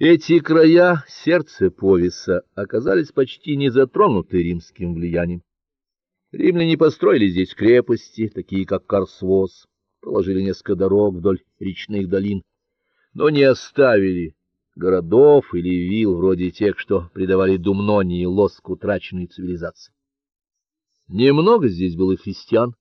Эти края, сердце Повиса, оказались почти не затронуты римским влиянием. Римляне построили здесь крепости, такие как Карсвос, проложили несколько дорог вдоль речных долин, но не оставили городов или вилл вроде тех, что придавали Думнонии лоск утраченной цивилизации. Немного здесь было христиан.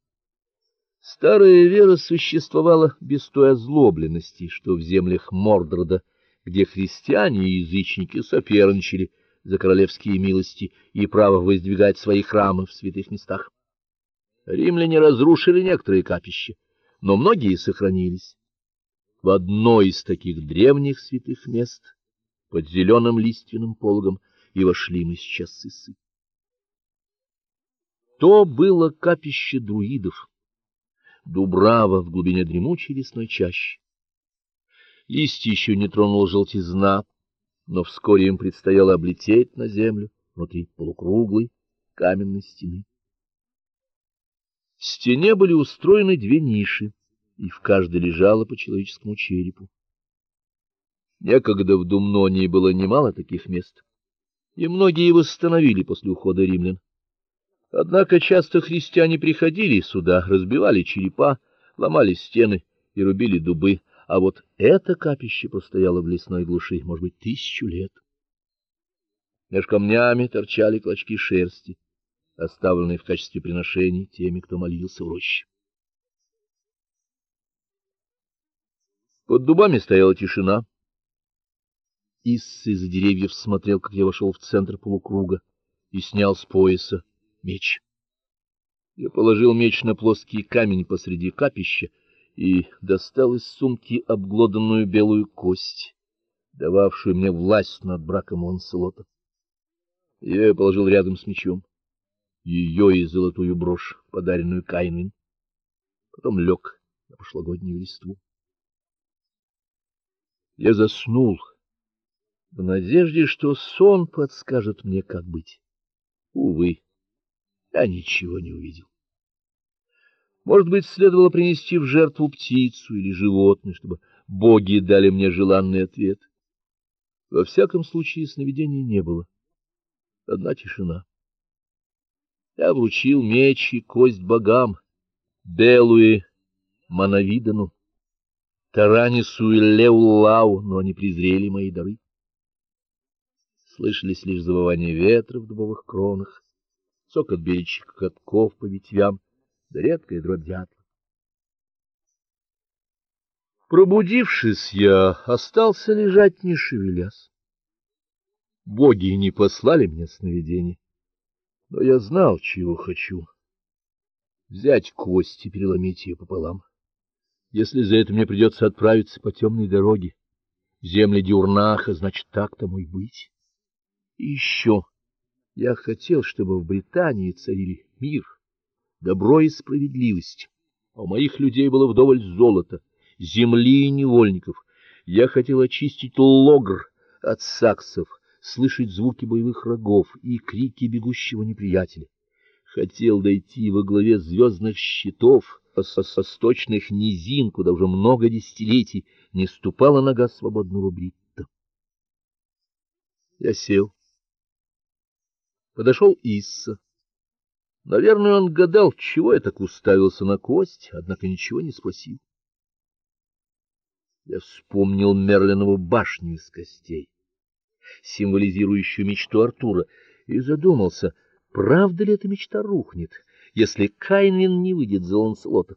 Старая вера существовала без той озлобленности, что в землях Мордрода где христиане и язычники соперничали за королевские милости и право воздвигать свои храмы в святых местах. Римляне разрушили некоторые капища, но многие сохранились. В одно из таких древних святых мест под зеленым лиственным пологом и вошли мы сейчас сысы. То было капище друидов. Дубрава в глубине дремучей лесной чащи. Листья еще не тронула желтизна, но вскоре им предстояло облететь на землю внутри полукруглой каменной стены. В стене были устроены две ниши, и в каждой лежало по человеческому черепу. Некогда в Думнонии было немало таких мест, и многие восстановили после ухода римлян. Однако часто христиане приходили сюда, разбивали черепа, ломали стены и рубили дубы, а вот это капище простояло в лесной глуши, может быть, тысячу лет. Меж камнями торчали клочки шерсти, оставленные в качестве приношений теми, кто молился в роще. Под дубами стояла тишина. Исс из-за деревьев смотрел, как я вошел в центр полукруга и снял с пояса меч. Я положил меч на плоский камень посреди капища и достал из сумки обглоданную белую кость, дававшую мне власть над браком Ланселота. Я ее положил рядом с мечом, ее и золотую брошь, подаренную Каинвин. Потом лег на прошлогоднюю листву. Я заснул в надежде, что сон подскажет мне, как быть. Увы, я ничего не увидел. Может быть, следовало принести в жертву птицу или животное, чтобы боги дали мне желанный ответ. Во всяком случае, сновидений не было. Одна тишина. Я вручил меч и кость богам, Белуе, Мановидану, Таранису и Леулау, но они презрели мои дары. Слышались лишь завывание ветра в дубовых кронах, цокот беличьих катков по ветвям, да редкая дробь дятла. Пробудившись, я остался лежать, не шевелясь. Боги не послали мне сновидений, но я знал, чего хочу. Взять кость и переломить ее пополам. Если за это мне придется отправиться по темной дороге, в земли Дюрнаха, значит, так тому и быть. И еще я хотел, чтобы в Британии царили мир добро и справедливость. А у моих людей было вдоволь золота, земли и невольников. Я хотел очистить Логр от саксов, слышать звуки боевых рогов и крики бегущего неприятеля. Хотел дойти во главе звездных щитов, со восточных низин, куда уже много десятилетий не ступала нога свободного бритта. Я сел. Подошел Исса. Наверное, он гадал, чего я так уставился на кость, однако ничего не спросил. Я вспомнил Мерлинову башню из костей, символизирующую мечту Артура, и задумался, правда ли эта мечта рухнет, если Кайнвин не выйдет за Ланселота.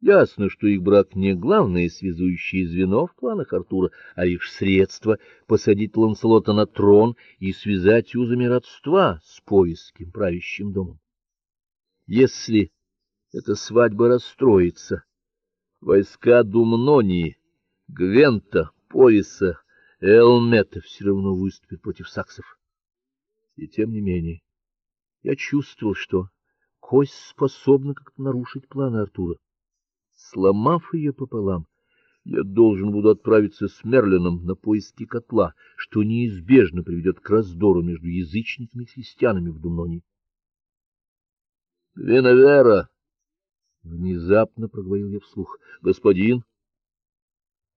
Ясно, что их брак не главное связующее звено в планах Артура, а лишь средство посадить Ланселота на трон и связать узами родства с повеским правящим домом. Если эта свадьба расстроится, войска Думнонии, Гвента, Повиса, Элмета все равно выступят против саксов. И тем не менее, я чувствовал, что кость способна как-то нарушить планы Артура. Сломав ее пополам, я должен буду отправиться с Мерлином на поиски котла, что неизбежно приведет к раздору между язычниками и христианами в Думнонии. Виновера внезапно проговорил я вслух. Господин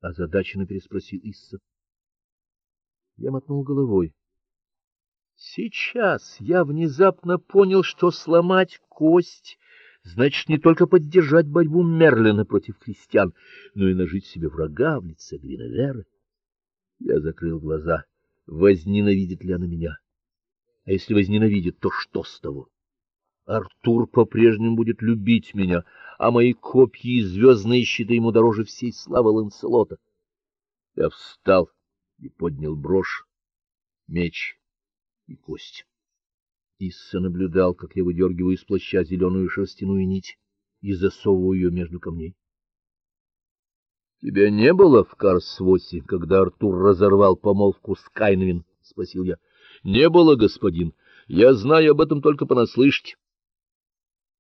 озадаченно переспросил Исса. Я мотнул головой. Сейчас я внезапно понял, что сломать кость значит не только поддержать борьбу Мерлина против крестьян, но и нажить себе врага в лице Гвиневеры. Я закрыл глаза. Возненавидит ли она меня? А если возненавидит, то что с того? Артур по-прежнему будет любить меня, а мои копья и звездные щиты ему дороже всей славы Ланселота. Я встал и поднял брошь, меч и кость. Исса наблюдал, как я выдергиваю из плаща зеленую шерстяную нить и засовываю ее между камней. Тебя не было в Карсвосе, когда Артур разорвал помолвку с Кайнвин, спросил я. Не было, господин. Я знаю об этом только понаслышке.